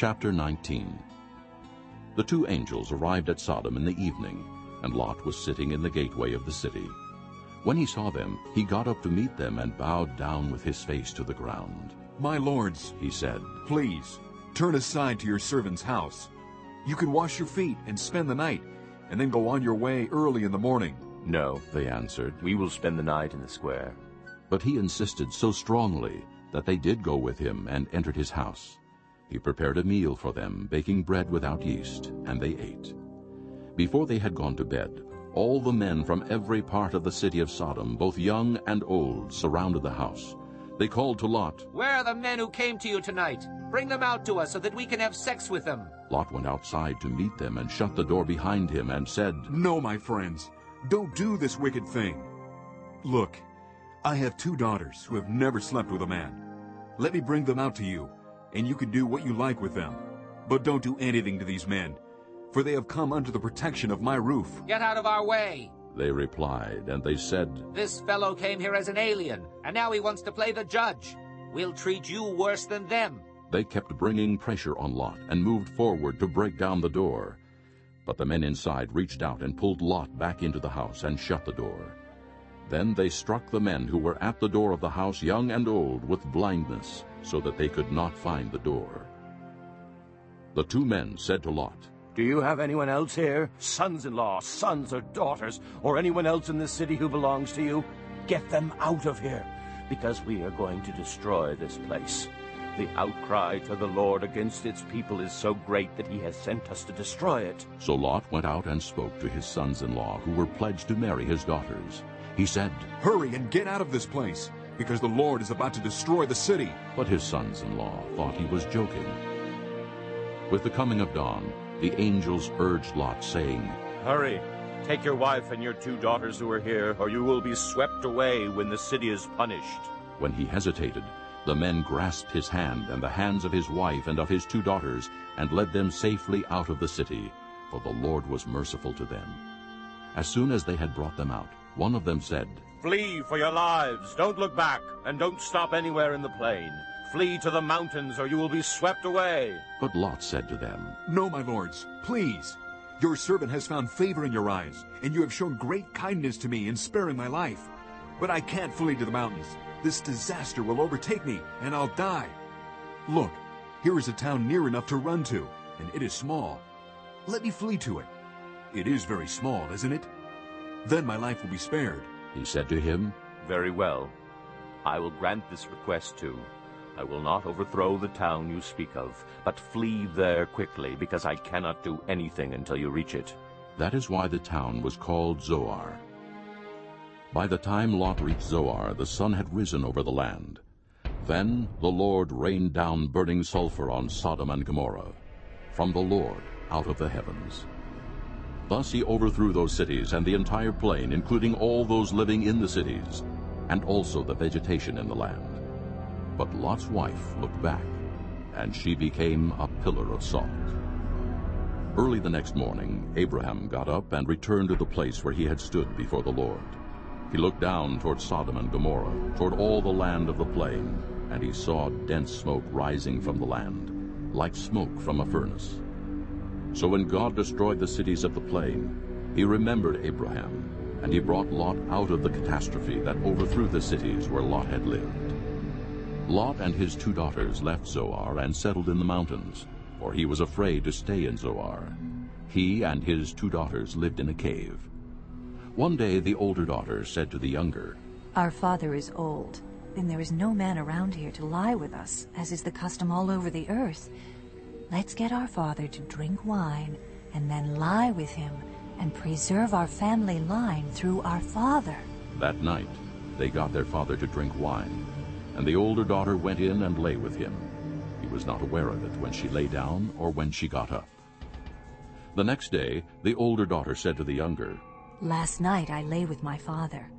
Chapter 19 The two angels arrived at Sodom in the evening, and Lot was sitting in the gateway of the city. When he saw them, he got up to meet them and bowed down with his face to the ground. My lords, He said, please, turn aside to your servant's house. You can wash your feet and spend the night, and then go on your way early in the morning. No, They answered. we will spend the night in the square. But he insisted so strongly that they did go with him and entered his house. He prepared a meal for them, baking bread without yeast, and they ate. Before they had gone to bed, all the men from every part of the city of Sodom, both young and old, surrounded the house. They called to Lot. Where are the men who came to you tonight? Bring them out to us so that we can have sex with them. Lot went outside to meet them and shut the door behind him and said, No, my friends, don't do this wicked thing. Look, I have two daughters who have never slept with a man. Let me bring them out to you, and you can do what you like with them. But don't do anything to these men, for they have come under the protection of my roof. Get out of our way. They replied, and they said, This fellow came here as an alien, and now he wants to play the judge. We'll treat you worse than them. They kept bringing pressure on Lot and moved forward to break down the door. But the men inside reached out and pulled Lot back into the house and shut the door. Then they struck the men who were at the door of the house, young and old, with blindness, so that they could not find the door. The two men said to Lot, Do you have anyone else here? Sons-in-law, sons or daughters, or anyone else in this city who belongs to you? Get them out of here, because we are going to destroy this place. The outcry to the Lord against its people is so great that he has sent us to destroy it. So Lot went out and spoke to his sons-in-law, who were pledged to marry his daughters. He said, Hurry and get out of this place, because the Lord is about to destroy the city. But his sons-in-law thought he was joking. With the coming of dawn, the angels urged Lot, saying, Hurry, take your wife and your two daughters who are here, or you will be swept away when the city is punished. When he hesitated, the men grasped his hand and the hands of his wife and of his two daughters, and led them safely out of the city, for the Lord was merciful to them. As soon as they had brought them out, one of them said, Flee for your lives. Don't look back, and don't stop anywhere in the plain. Flee to the mountains, or you will be swept away. But Lot said to them, No, my lords, please. Your servant has found favor in your eyes, and you have shown great kindness to me in sparing my life. But I can't flee to the mountains. This disaster will overtake me, and I'll die. Look, here is a town near enough to run to, and it is small. Let me flee to it. It is very small, isn't it? Then my life will be spared. He said to him, Very well. I will grant this request too. I will not overthrow the town you speak of, but flee there quickly, because I cannot do anything until you reach it. That is why the town was called Zoar. By the time Lot reached Zoar, the sun had risen over the land. Then the Lord rained down burning sulfur on Sodom and Gomorrah, from the Lord out of the heavens. Thus he overthrew those cities and the entire plain, including all those living in the cities, and also the vegetation in the land. But Lot's wife looked back, and she became a pillar of salt. Early the next morning, Abraham got up and returned to the place where he had stood before the Lord. He looked down toward Sodom and Gomorrah, toward all the land of the plain, and he saw dense smoke rising from the land, like smoke from a furnace. So when God destroyed the cities of the plain, he remembered Abraham, and he brought Lot out of the catastrophe that overthrew the cities where Lot had lived. Lot and his two daughters left Zoar and settled in the mountains, for he was afraid to stay in Zoar. He and his two daughters lived in a cave. One day the older daughter said to the younger, Our father is old, and there is no man around here to lie with us, as is the custom all over the earth. Let's get our father to drink wine, and then lie with him, and preserve our family line through our father. That night they got their father to drink wine, and the older daughter went in and lay with him. He was not aware of it when she lay down or when she got up. The next day the older daughter said to the younger, Last night I lay with my father.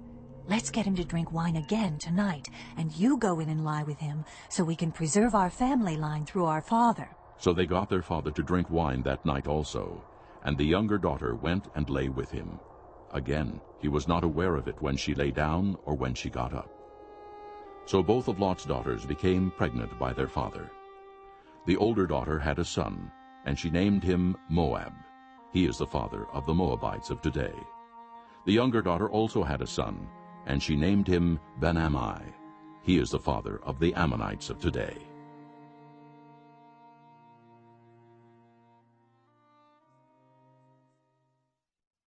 Let's get him to drink wine again tonight, and you go in and lie with him, so we can preserve our family line through our father. So they got their father to drink wine that night also, and the younger daughter went and lay with him. Again, he was not aware of it when she lay down or when she got up. So both of Lot's daughters became pregnant by their father. The older daughter had a son, and she named him Moab. He is the father of the Moabites of today. The younger daughter also had a son, and she named him Ben-Ammi. He is the father of the Ammonites of today.